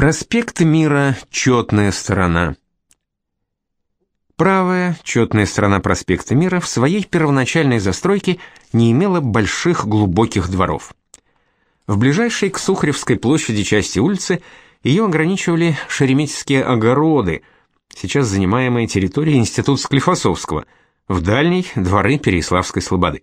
Проспект Мира четная сторона. Правая четная сторона проспекта Мира в своей первоначальной застройке не имела больших глубоких дворов. В ближайшей к Сухаревской площади части улицы ее ограничивали шереметьевские огороды, сейчас занимаемые территорией Института Склифосовского, в дальней дворы Переяславской слободы.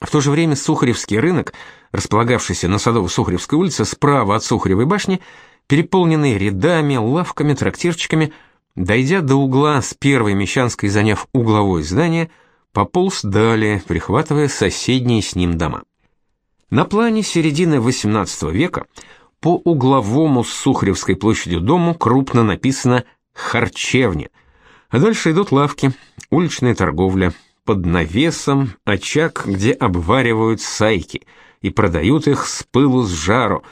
В то же время Сухаревский рынок, располагавшийся на Садово-Сухаревской улице справа от Сухаревой башни, переполненный рядами, лавками, трактирчиками, дойдя до угла с первой Мещанской, заняв угловое здание, пополз далее, прихватывая соседние с ним дома. На плане середины XVIII века по угловому с Сухаревской площадью дому крупно написано «Харчевня», а дальше идут лавки, уличная торговля, под навесом очаг, где обваривают сайки и продают их с пылу с жару,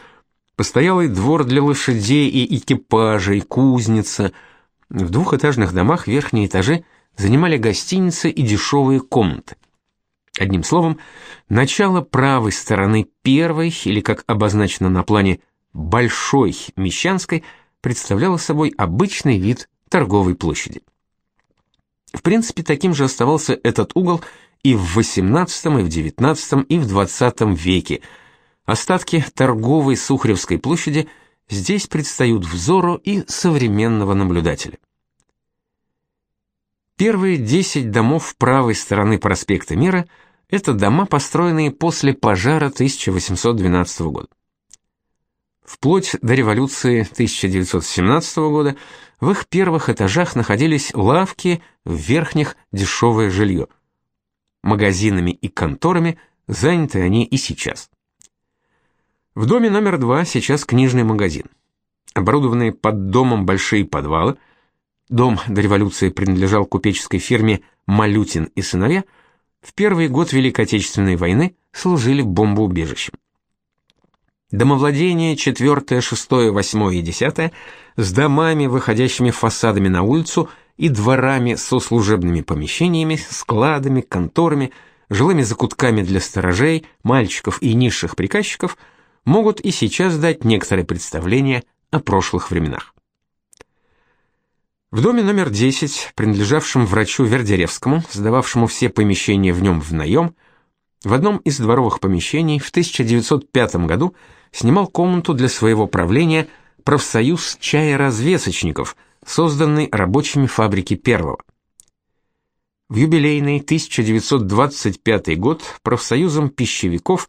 постоялый двор для лошадей и экипажей, кузница. В двухэтажных домах верхние этажи занимали гостиницы и дешевые комнаты. Одним словом, начало правой стороны первой, или как обозначено на плане Большой Мещанской, представляло собой обычный вид торговой площади. В принципе, таким же оставался этот угол и в XVIII, и в XIX, и в XX веке. Остатки торговой Сухаревской площади здесь предстают взору и современного наблюдателя. Первые 10 домов правой стороны проспекта Мира – это дома, построенные после пожара 1812 года. Вплоть до революции 1917 года в их первых этажах находились лавки, в верхних – дешевое жилье. Магазинами и конторами заняты они и сейчас. В доме номер два сейчас книжный магазин. Оборудованные под домом большие подвалы – Дом до революции принадлежал купеческой фирме Малютин и сыновья. В первый год Великой Отечественной войны служили бомбоубежищем. Домовладение 4, 6, 8 и 10 с домами, выходящими фасадами на улицу и дворами со служебными помещениями, складами, конторами, жилыми закутками для сторожей, мальчиков и низших приказчиков могут и сейчас дать некоторое представление о прошлых временах. В доме номер 10, принадлежавшем врачу Вердеревскому, сдававшему все помещения в нем в наем, в одном из дворовых помещений в 1905 году снимал комнату для своего правления профсоюз чаеразвесочников, созданный рабочими фабрики Первого. В юбилейный 1925 год профсоюзом пищевиков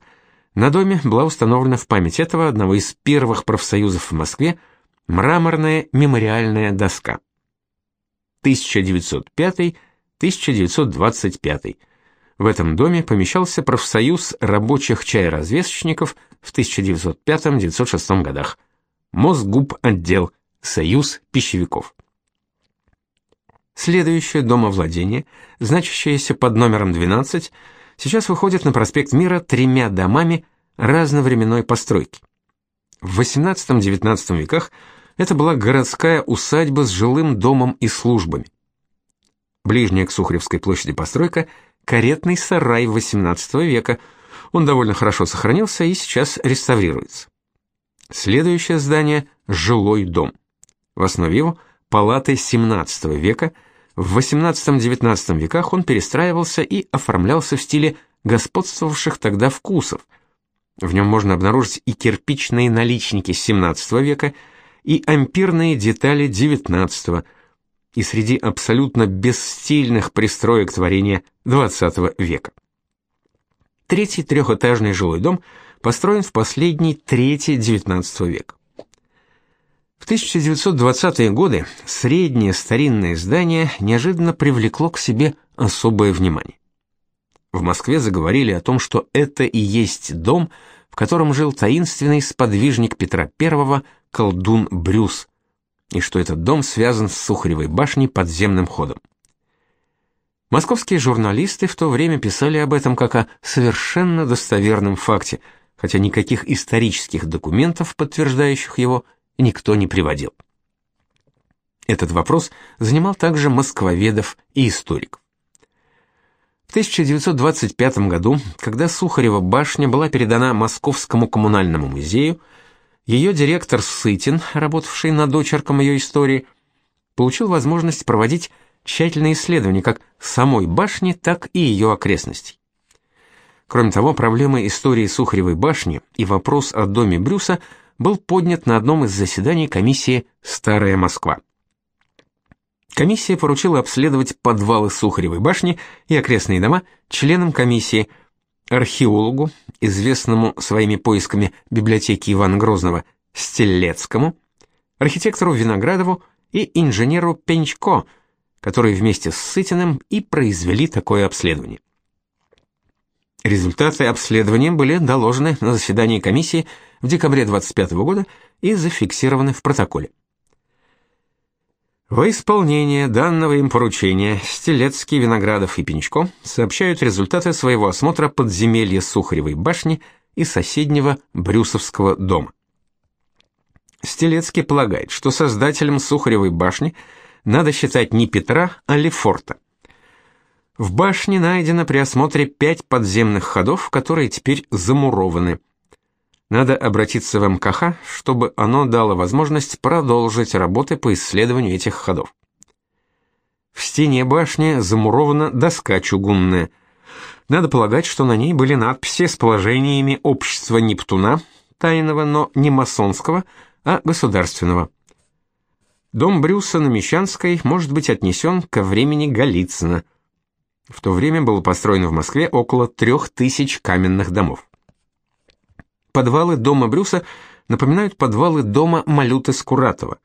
на доме была установлена в память этого одного из первых профсоюзов в Москве мраморная мемориальная доска. 1905-1925. В этом доме помещался профсоюз рабочих чайразвесочников в 1905-1906 годах. Мосгуб отдел Союз пищевиков. Следующее домовладение, значащееся под номером 12, сейчас выходит на проспект Мира тремя домами разновременной постройки. В XVIII-XIX веках это была городская усадьба с жилым домом и службами. Ближняя к Сухаревской площади постройка – каретный сарай XVIII века. Он довольно хорошо сохранился и сейчас реставрируется. Следующее здание – жилой дом. В основе его – палаты XVII века. В XVIII-XIX веках он перестраивался и оформлялся в стиле господствовавших тогда вкусов. В нем можно обнаружить и кирпичные наличники XVII века – и ампирные детали XIX и среди абсолютно бесстильных пристроек творения XX века. Третий трехэтажный жилой дом построен в последней трети XIX века. В 1920-е годы среднее старинное здание неожиданно привлекло к себе особое внимание. В Москве заговорили о том, что это и есть дом, в котором жил таинственный сподвижник Петра I колдун Брюс, и что этот дом связан с Сухаревой башней подземным ходом. Московские журналисты в то время писали об этом как о совершенно достоверном факте, хотя никаких исторических документов, подтверждающих его, никто не приводил. Этот вопрос занимал также москвоведов и историков. В 1925 году, когда Сухарева башня была передана Московскому коммунальному музею, ее директор Сытин, работавший над очерком ее истории, получил возможность проводить тщательные исследования как самой башни, так и ее окрестностей. Кроме того, проблема истории Сухаревой башни и вопрос о доме Брюса был поднят на одном из заседаний комиссии «Старая Москва». Комиссия поручила обследовать подвалы Сухаревой башни и окрестные дома членам комиссии, археологу, известному своими поисками библиотеки Ивана Грозного, Стеллецкому, архитектору Виноградову и инженеру Пенчко, которые вместе с Сытиным и произвели такое обследование. Результаты обследования были доложены на заседании комиссии в декабре 25 года и зафиксированы в протоколе. Во исполнение данного им поручения Стелецкий, Виноградов и Пенчко сообщают результаты своего осмотра подземелья Сухаревой башни и соседнего Брюсовского дома. Стелецкий полагает, что создателем Сухаревой башни надо считать не Петра, а Лефорта. В башне найдено при осмотре пять подземных ходов, которые теперь замурованы. Надо обратиться в МКХ, чтобы оно дало возможность продолжить работы по исследованию этих ходов. В стене башни замурована доска чугунная. Надо полагать, что на ней были надписи с положениями общества Нептуна, тайного, но не масонского, а государственного. Дом Брюса на Мещанской может быть отнесен ко времени Голицына – в то время было построено в Москве около трех тысяч каменных домов. Подвалы дома Брюса напоминают подвалы дома Малюты Скуратова.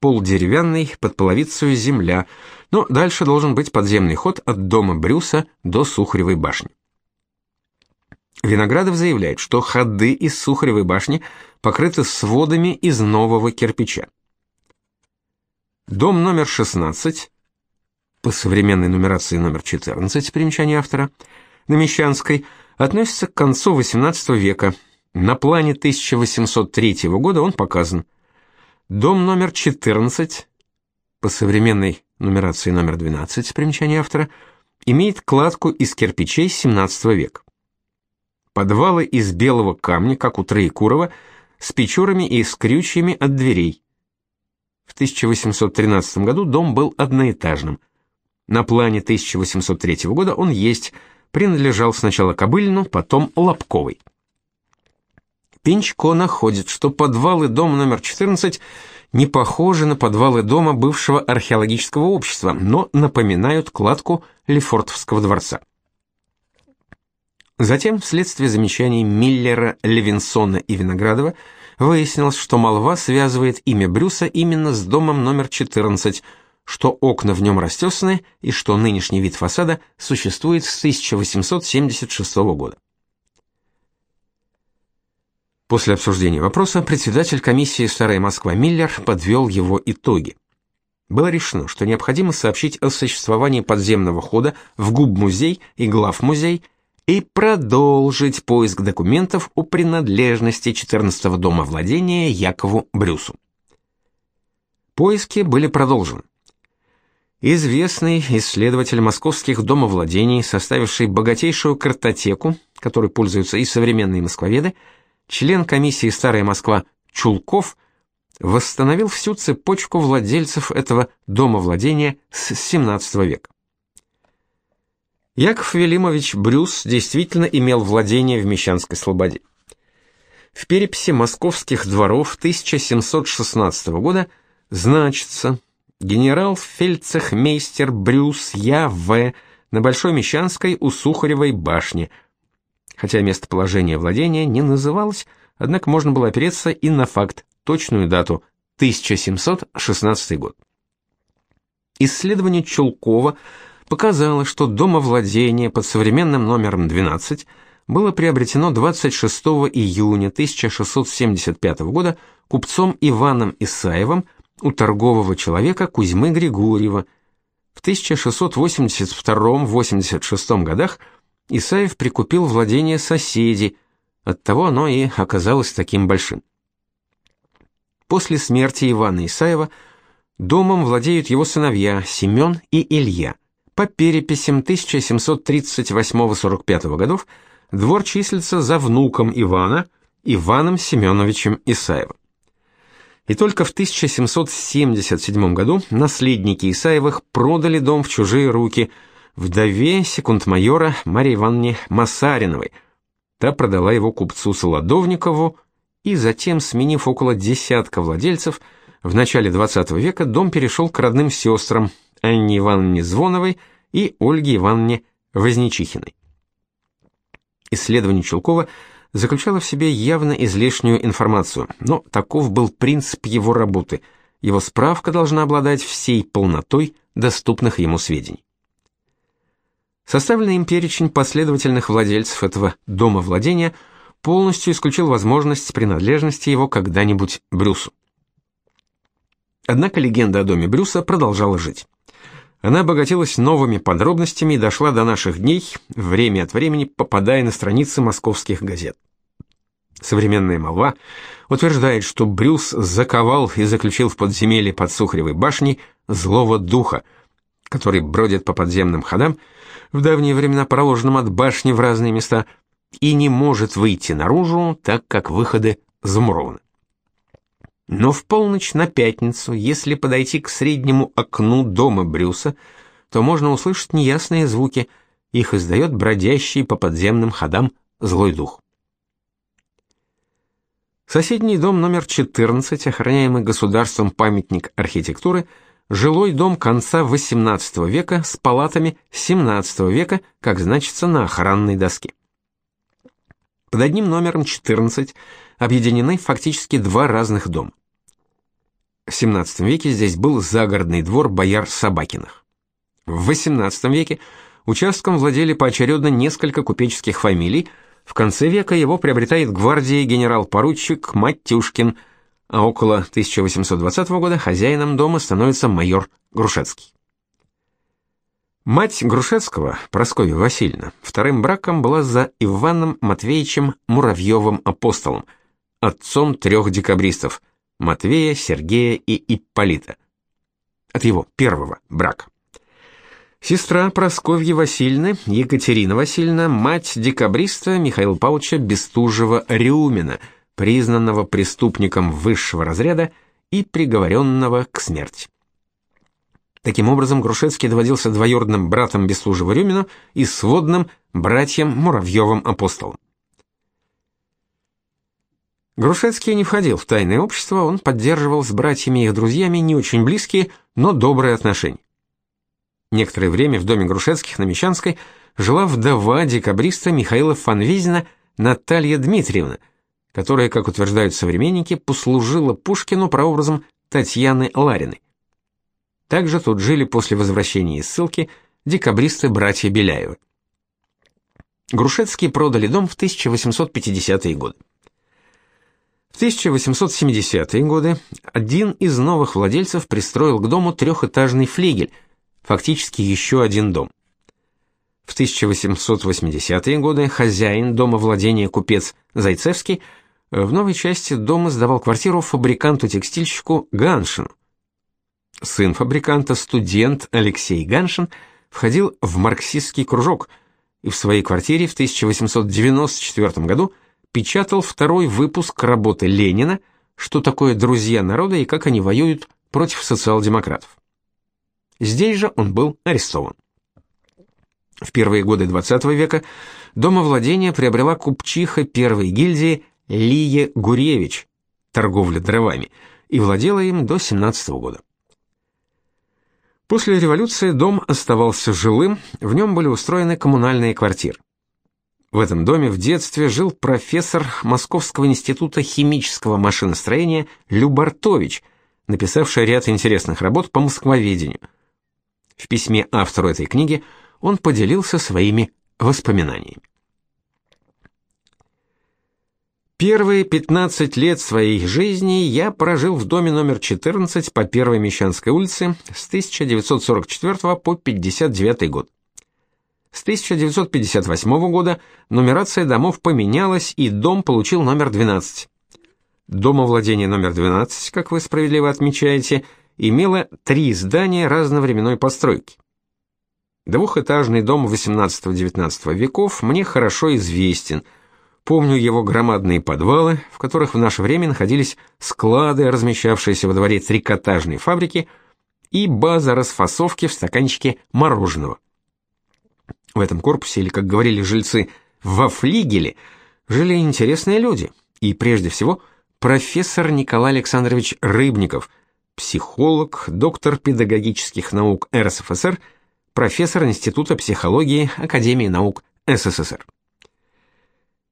Пол деревянный, под половицей земля, но дальше должен быть подземный ход от дома Брюса до Сухаревой башни. Виноградов заявляет, что ходы из Сухаревой башни покрыты сводами из нового кирпича. Дом номер 16 по современной нумерации номер 14, примечание автора, на Мещанской, относится к концу XVIII века. На плане 1803 года он показан. Дом номер 14, по современной нумерации номер 12, примечание автора, имеет кладку из кирпичей XVII века. Подвалы из белого камня, как у Троекурова, с печурами и с крючьями от дверей. В 1813 году дом был одноэтажным. На плане 1803 года он есть, принадлежал сначала Кобылину, потом Лобковой. Пинчко находит, что подвалы дома номер 14 не похожи на подвалы дома бывшего археологического общества, но напоминают кладку Лефортовского дворца. Затем, вследствие замечаний Миллера, Левинсона и Виноградова, выяснилось, что молва связывает имя Брюса именно с домом номер 14, что окна в нем растесаны и что нынешний вид фасада существует с 1876 года. После обсуждения вопроса председатель комиссии «Старая Москва» Миллер подвел его итоги. Было решено, что необходимо сообщить о существовании подземного хода в губ-музей и главмузей и продолжить поиск документов о принадлежности 14-го дома владения Якову Брюсу. Поиски были продолжены. Известный исследователь московских домовладений, составивший богатейшую картотеку, которой пользуются и современные москвоведы, член комиссии «Старая Москва» Чулков восстановил всю цепочку владельцев этого домовладения с XVII века. Яков Велимович Брюс действительно имел владение в Мещанской Слободе. В переписи московских дворов 1716 года значится генерал-фельдцехмейстер Брюс Я.В. на Большой Мещанской у Сухаревой башни. Хотя местоположение владения не называлось, однако можно было опереться и на факт, точную дату 1716 год. Исследование Чулкова показало, что домовладение под современным номером 12 было приобретено 26 июня 1675 года купцом Иваном Исаевым у торгового человека Кузьмы Григорьева. В 1682-86 годах Исаев прикупил владение соседей, оттого оно и оказалось таким большим. После смерти Ивана Исаева домом владеют его сыновья Семен и Илья. По переписям 1738-45 годов двор числится за внуком Ивана Иваном Семеновичем Исаевым. И только в 1777 году наследники Исаевых продали дом в чужие руки вдове секунд-майора Марии Ивановне Масариновой. Та продала его купцу Солодовникову, и затем, сменив около десятка владельцев, в начале XX века дом перешел к родным сестрам Анне Ивановне Звоновой и Ольге Ивановне Возничихиной. Исследование Чулкова заключало в себе явно излишнюю информацию, но таков был принцип его работы. Его справка должна обладать всей полнотой доступных ему сведений. Составленный им перечень последовательных владельцев этого дома владения полностью исключил возможность принадлежности его когда-нибудь Брюсу. Однако легенда о доме Брюса продолжала жить. Она обогатилась новыми подробностями и дошла до наших дней, время от времени попадая на страницы московских газет. Современная молва утверждает, что Брюс заковал и заключил в подземелье под Сухаревой башней злого духа, который бродит по подземным ходам, в давние времена проложенным от башни в разные места, и не может выйти наружу, так как выходы замурованы. Но в полночь на пятницу, если подойти к среднему окну дома Брюса, то можно услышать неясные звуки, их издает бродящий по подземным ходам злой дух. Соседний дом номер 14, охраняемый государством памятник архитектуры, жилой дом конца XVIII века с палатами XVII века, как значится на охранной доске. Под одним номером 14 объединены фактически два разных дома. В XVII веке здесь был загородный двор бояр Собакиных. В XVIII веке участком владели поочередно несколько купеческих фамилий, в конце века его приобретает гвардии генерал-поручик Матюшкин, а около 1820 года хозяином дома становится майор Грушецкий. Мать Грушецкого, Прасковья Васильевна, вторым браком была за Иваном Матвеевичем Муравьевым апостолом, отцом трех декабристов – Матвея, Сергея и Ипполита. От его первого брака. Сестра Просковьи Васильевны, Екатерина Васильевна, мать декабриста Михаила Павловича Бестужева-Рюмина, признанного преступником высшего разряда и приговоренного к смерти. Таким образом, Грушецкий доводился двоюродным братом Бестужева-Рюмина и сводным братьям Муравьевым-апостолом. Грушецкий не входил в тайное общество, он поддерживал с братьями и их друзьями не очень близкие, но добрые отношения. Некоторое время в доме Грушецких на Мещанской жила вдова декабриста Михаила Фанвизина Наталья Дмитриевна, которая, как утверждают современники, послужила Пушкину прообразом Татьяны Лариной. Также тут жили после возвращения из ссылки декабристы-братья Беляевы. Грушецкие продали дом в 1850-е годы. В 1870-е годы один из новых владельцев пристроил к дому трехэтажный флигель, фактически еще один дом. В 1880-е годы хозяин дома владения купец Зайцевский в новой части дома сдавал квартиру фабриканту-текстильщику Ганшину. Сын фабриканта, студент Алексей Ганшин, входил в марксистский кружок и в своей квартире в 1894 году – печатал второй выпуск работы Ленина «Что такое друзья народа и как они воюют против социал-демократов». Здесь же он был арестован. В первые годы XX века домовладение приобрела купчиха первой гильдии Лия Гуревич, торговля дровами, и владела им до 17 года. После революции дом оставался жилым, в нем были устроены коммунальные квартиры. В этом доме в детстве жил профессор Московского института химического машиностроения Любартович, написавший ряд интересных работ по москвоведению. В письме автору этой книги он поделился своими воспоминаниями. Первые 15 лет своей жизни я прожил в доме номер 14 по Первой Мещанской улице с 1944 по 59 год. С 1958 года нумерация домов поменялась, и дом получил номер 12. Домовладение номер 12, как вы справедливо отмечаете, имело три здания разновременной постройки. Двухэтажный дом XVIII-XIX веков мне хорошо известен. Помню его громадные подвалы, в которых в наше время находились склады, размещавшиеся во дворе трикотажной фабрики, и база расфасовки в стаканчике мороженого. В этом корпусе, или, как говорили жильцы, во флигеле, жили интересные люди, и прежде всего профессор Николай Александрович Рыбников, психолог, доктор педагогических наук РСФСР, профессор Института психологии Академии наук СССР.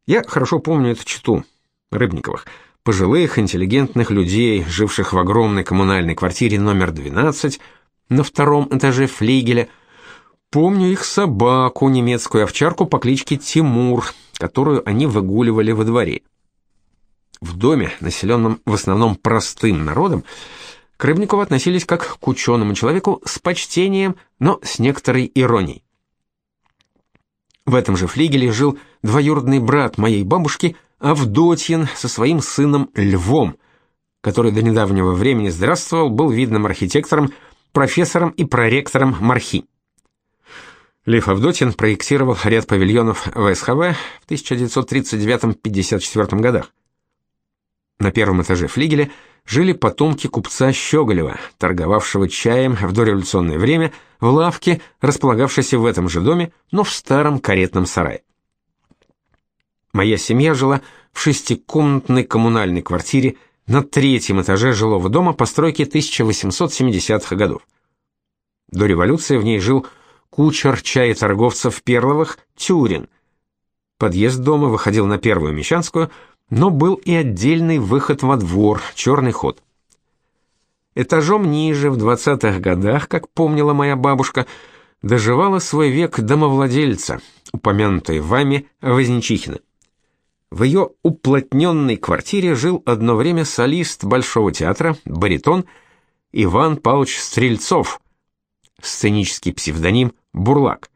Я хорошо помню эту читу Рыбниковых, пожилых, интеллигентных людей, живших в огромной коммунальной квартире номер 12 на втором этаже флигеля. Помню их собаку, немецкую овчарку по кличке Тимур, которую они выгуливали во дворе. В доме, населенном в основном простым народом, к Рыбникову относились как к ученому человеку с почтением, но с некоторой иронией. В этом же флигеле жил двоюродный брат моей бабушки Авдотьин со своим сыном Львом, который до недавнего времени здравствовал, был видным архитектором, профессором и проректором Мархи. Лев Авдотин проектировал ряд павильонов в СХВ в 1939-54 годах. На первом этаже флигеля жили потомки купца Щеголева, торговавшего чаем в дореволюционное время в лавке, располагавшейся в этом же доме, но в старом каретном сарае. Моя семья жила в шестикомнатной коммунальной квартире на третьем этаже жилого дома постройки 1870-х годов. До революции в ней жил кучер чаеторговцев Перловых Тюрин. Подъезд дома выходил на Первую Мещанскую – но был и отдельный выход во двор, черный ход. Этажом ниже, в 20-х годах, как помнила моя бабушка, доживала свой век домовладельца, упомянутая вами Возничихина. В ее уплотненной квартире жил одно время солист Большого театра, баритон Иван Павлович Стрельцов, сценический псевдоним Бурлак,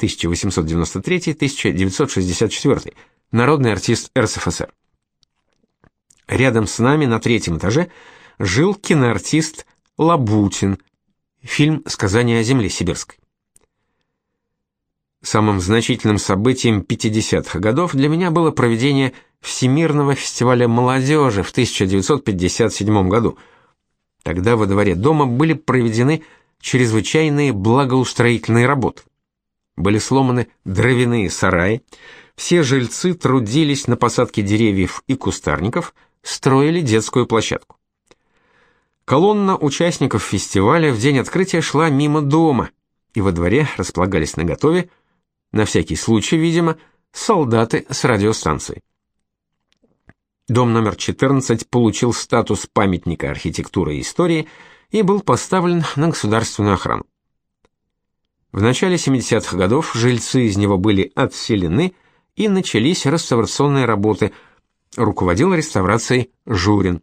1893-1964, народный артист РСФСР. Рядом с нами на третьем этаже жил киноартист Лабутин. Фильм «Сказание о земле сибирской». Самым значительным событием 50-х годов для меня было проведение Всемирного фестиваля молодежи в 1957 году. Тогда во дворе дома были проведены чрезвычайные благоустроительные работы. Были сломаны дровяные сараи, все жильцы трудились на посадке деревьев и кустарников – строили детскую площадку. Колонна участников фестиваля в день открытия шла мимо дома, и во дворе располагались наготове, на всякий случай, видимо, солдаты с радиостанцией. Дом номер 14 получил статус памятника архитектуры и истории и был поставлен на государственную охрану. В начале 70-х годов жильцы из него были отселены, и начались реставрационные работы – руководил реставрацией Журин.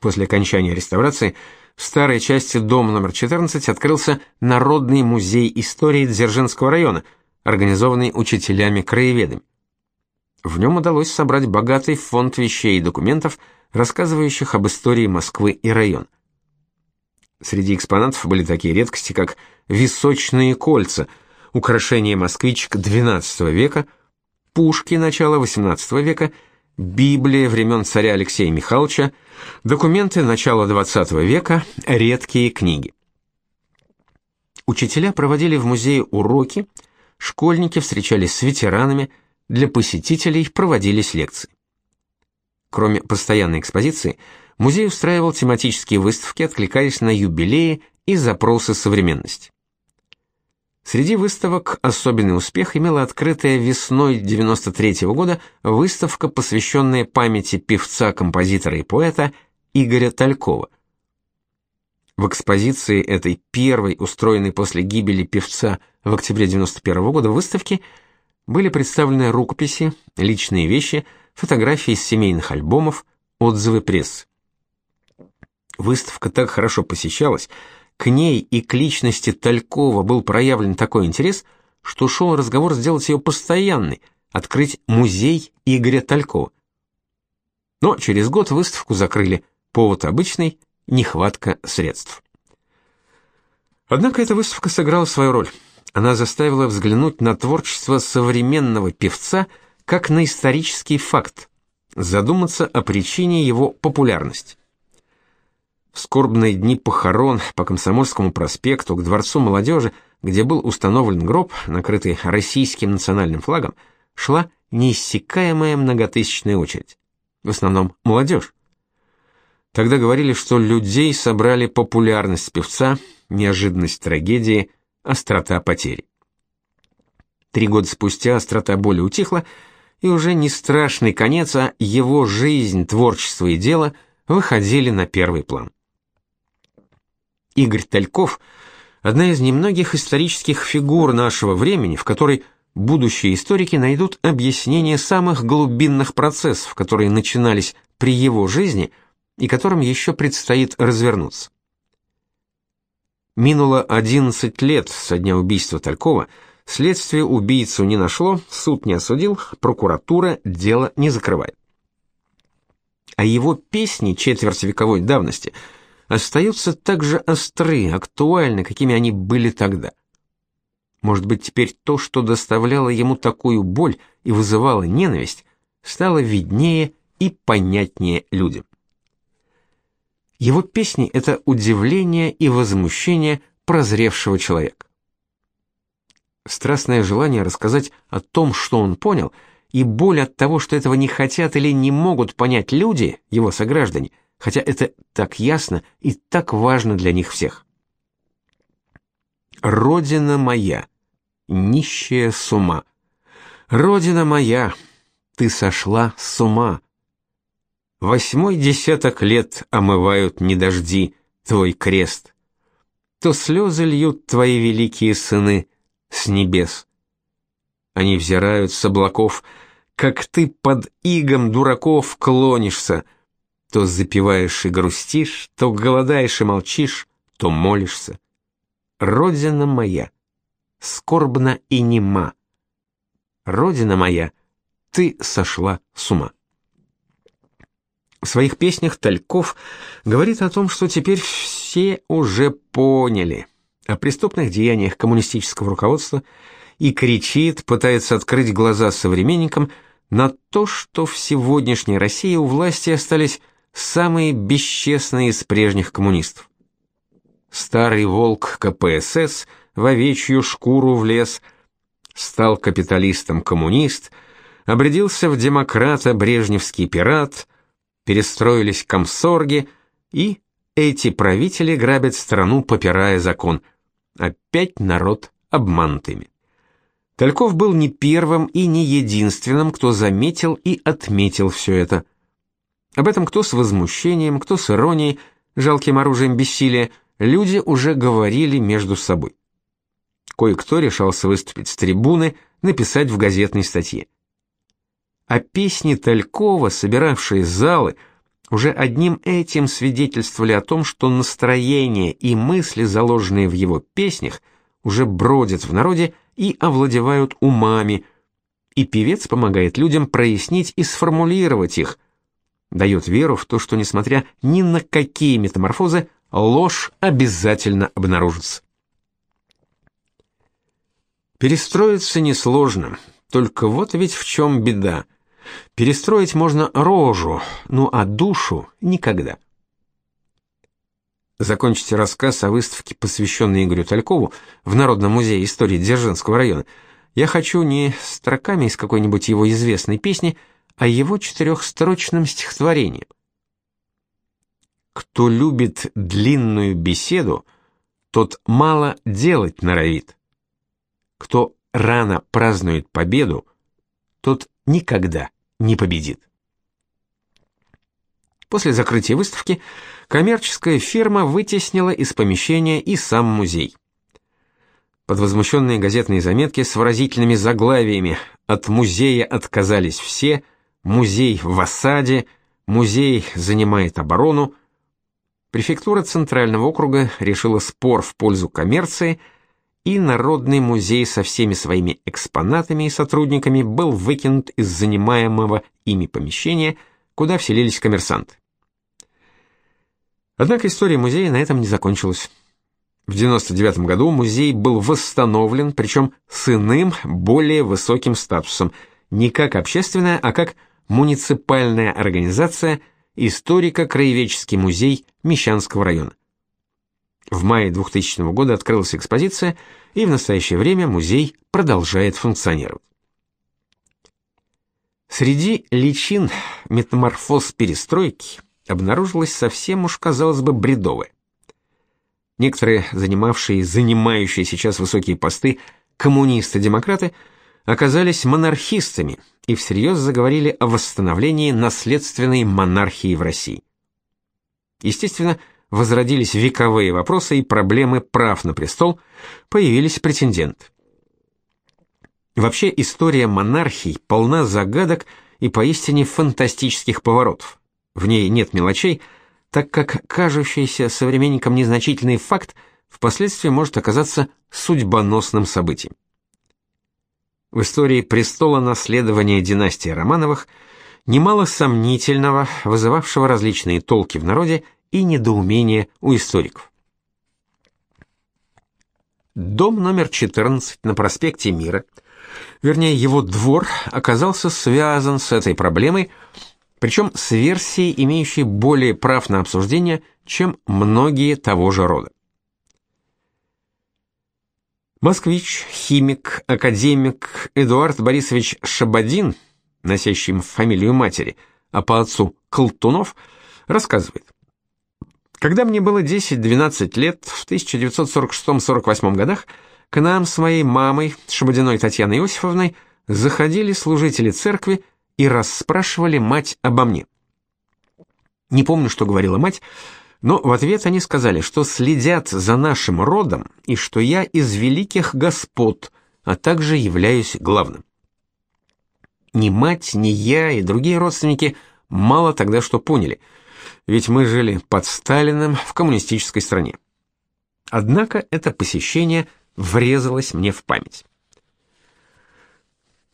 После окончания реставрации в старой части дома номер 14 открылся Народный музей истории Дзержинского района, организованный учителями-краеведами. В нем удалось собрать богатый фонд вещей и документов, рассказывающих об истории Москвы и района. Среди экспонатов были такие редкости, как височные кольца, украшение москвичек XII века – пушки начала XVIII века, Библия времен царя Алексея Михайловича, документы начала XX века, редкие книги. Учителя проводили в музее уроки, школьники встречались с ветеранами, для посетителей проводились лекции. Кроме постоянной экспозиции, музей устраивал тематические выставки, откликаясь на юбилеи и запросы современности. Среди выставок особенный успех имела открытая весной 93 -го года выставка, посвященная памяти певца, композитора и поэта Игоря Талькова. В экспозиции этой первой, устроенной после гибели певца в октябре 91 -го года выставки, были представлены рукописи, личные вещи, фотографии из семейных альбомов, отзывы прессы. Выставка так хорошо посещалась, к ней и к личности Талькова был проявлен такой интерес, что шел разговор сделать ее постоянной, открыть музей Игоря Талькова. Но через год выставку закрыли, повод обычный – нехватка средств. Однако эта выставка сыграла свою роль. Она заставила взглянуть на творчество современного певца как на исторический факт, задуматься о причине его популярности. В скорбные дни похорон по Комсомольскому проспекту к Дворцу молодежи, где был установлен гроб, накрытый российским национальным флагом, шла неиссякаемая многотысячная очередь. В основном молодежь. Тогда говорили, что людей собрали популярность певца, неожиданность трагедии, острота потери. Три года спустя острота боли утихла, и уже не страшный конец, а его жизнь, творчество и дело выходили на первый план. Игорь Тальков – одна из немногих исторических фигур нашего времени, в которой будущие историки найдут объяснение самых глубинных процессов, которые начинались при его жизни и которым еще предстоит развернуться. Минуло 11 лет со дня убийства Талькова – Следствие убийцу не нашло, суд не осудил, прокуратура дело не закрывает. А его песни четвертьвековой давности остаются так же остры, актуальны, какими они были тогда. Может быть, теперь то, что доставляло ему такую боль и вызывало ненависть, стало виднее и понятнее людям. Его песни это удивление и возмущение прозревшего человека страстное желание рассказать о том, что он понял, и боль от того, что этого не хотят или не могут понять люди, его сограждане, хотя это так ясно и так важно для них всех. Родина моя, нищая с ума. Родина моя, ты сошла с ума. Восьмой десяток лет омывают не дожди твой крест. То слезы льют твои великие сыны, с небес. Они взирают с облаков, как ты под игом дураков клонишься, то запиваешь и грустишь, то голодаешь и молчишь, то молишься. Родина моя, скорбна и нема. Родина моя, ты сошла с ума. В своих песнях Тальков говорит о том, что теперь все уже поняли – о преступных деяниях коммунистического руководства и кричит, пытается открыть глаза современникам на то, что в сегодняшней России у власти остались самые бесчестные из прежних коммунистов. Старый волк КПСС в овечью шкуру влез, стал капиталистом-коммунист, обрядился в демократа брежневский пират, перестроились комсорги, и эти правители грабят страну, попирая закон – Опять народ обманутыми. Тальков был не первым и не единственным, кто заметил и отметил все это. Об этом кто с возмущением, кто с иронией, жалким оружием бессилия, люди уже говорили между собой. Кое-кто решался выступить с трибуны, написать в газетной статье. А песни Талькова, собиравшие залы, уже одним этим свидетельствовали о том, что настроение и мысли, заложенные в его песнях, уже бродят в народе и овладевают умами, и певец помогает людям прояснить и сформулировать их, дает веру в то, что, несмотря ни на какие метаморфозы, ложь обязательно обнаружится. Перестроиться несложно, только вот ведь в чем беда – Перестроить можно рожу, ну а душу никогда. Закончите рассказ о выставке, посвященной Игорю Талькову в Народном музее истории Дзержинского района. Я хочу не строками из какой-нибудь его известной песни, а его четырехстрочным стихотворением. Кто любит длинную беседу, тот мало делать норовит. Кто рано празднует победу, тот никогда не победит. После закрытия выставки коммерческая фирма вытеснила из помещения и сам музей. Под возмущенные газетные заметки с выразительными заглавиями «От музея отказались все», «Музей в осаде», «Музей занимает оборону», префектура Центрального округа решила спор в пользу коммерции – и Народный музей со всеми своими экспонатами и сотрудниками был выкинут из занимаемого ими помещения, куда вселились коммерсанты. Однако история музея на этом не закончилась. В 99 году музей был восстановлен, причем с иным, более высоким статусом, не как общественная, а как муниципальная организация Историко-краеведческий музей Мещанского района. В мае 2000 года открылась экспозиция, и в настоящее время музей продолжает функционировать. Среди личин метаморфоз перестройки обнаружилось совсем уж, казалось бы, бредовое. Некоторые, занимавшие занимающие сейчас высокие посты, коммунисты-демократы, оказались монархистами и всерьез заговорили о восстановлении наследственной монархии в России. Естественно, возродились вековые вопросы и проблемы прав на престол, появились претенденты. Вообще история монархий полна загадок и поистине фантастических поворотов. В ней нет мелочей, так как кажущийся современникам незначительный факт впоследствии может оказаться судьбоносным событием. В истории престола наследования династии Романовых немало сомнительного, вызывавшего различные толки в народе и недоумение у историков. Дом номер 14 на проспекте Мира – вернее его двор, оказался связан с этой проблемой, причем с версией, имеющей более прав на обсуждение, чем многие того же рода. Москвич, химик, академик Эдуард Борисович Шабадин, носящий фамилию матери, а по отцу Колтунов, рассказывает. Когда мне было 10-12 лет, в 1946-48 годах, к нам с моей мамой, Шабадиной Татьяной Иосифовной, заходили служители церкви и расспрашивали мать обо мне. Не помню, что говорила мать, но в ответ они сказали, что следят за нашим родом и что я из великих господ, а также являюсь главным. Ни мать, ни я и другие родственники мало тогда что поняли, ведь мы жили под Сталиным в коммунистической стране. Однако это посещение врезалось мне в память.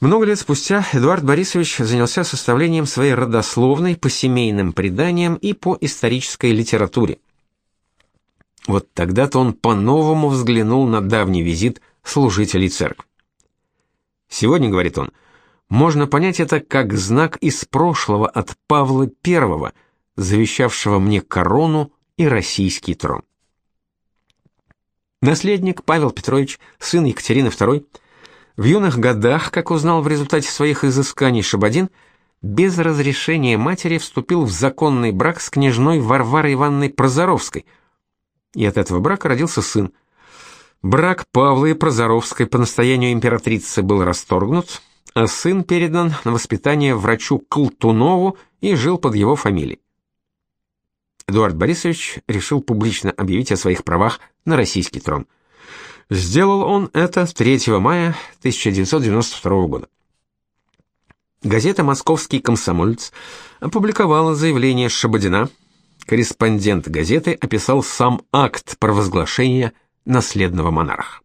Много лет спустя Эдуард Борисович занялся составлением своей родословной по семейным преданиям и по исторической литературе. Вот тогда-то он по-новому взглянул на давний визит служителей церкви. Сегодня, говорит он, можно понять это как знак из прошлого от Павла I, завещавшего мне корону и российский трон. Наследник Павел Петрович, сын Екатерины II, в юных годах, как узнал в результате своих изысканий Шабадин, без разрешения матери вступил в законный брак с княжной Варварой Ивановной Прозоровской, и от этого брака родился сын. Брак Павла и Прозоровской по настоянию императрицы был расторгнут, а сын передан на воспитание врачу Колтунову и жил под его фамилией. Эдуард Борисович решил публично объявить о своих правах на российский трон. Сделал он это 3 мая 1992 года. Газета «Московский комсомолец» опубликовала заявление Шабадина. Корреспондент газеты описал сам акт провозглашения наследного монарха.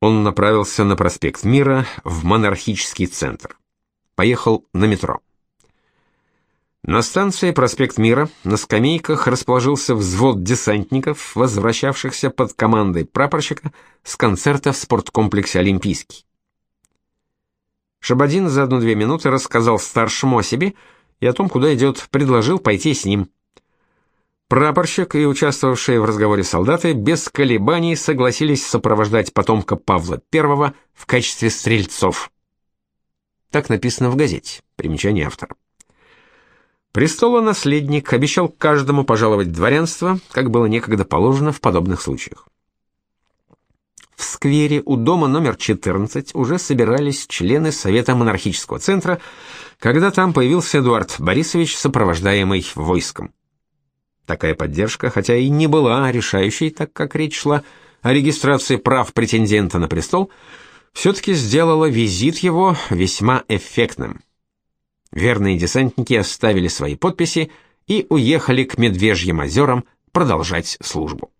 Он направился на проспект Мира в монархический центр. Поехал на метро. На станции Проспект Мира на скамейках расположился взвод десантников, возвращавшихся под командой прапорщика с концерта в спорткомплексе Олимпийский. Шабадин за одну-две минуты рассказал старшему о себе и о том, куда идет, предложил пойти с ним. Прапорщик и участвовавшие в разговоре солдаты без колебаний согласились сопровождать потомка Павла I в качестве стрельцов. Так написано в газете. Примечание автора. Престолонаследник обещал каждому пожаловать дворянство, как было некогда положено в подобных случаях. В сквере у дома номер 14 уже собирались члены Совета монархического центра, когда там появился Эдуард Борисович, сопровождаемый войском. Такая поддержка, хотя и не была решающей, так как речь шла о регистрации прав претендента на престол, все-таки сделала визит его весьма эффектным. Верные десантники оставили свои подписи и уехали к Медвежьим озерам продолжать службу.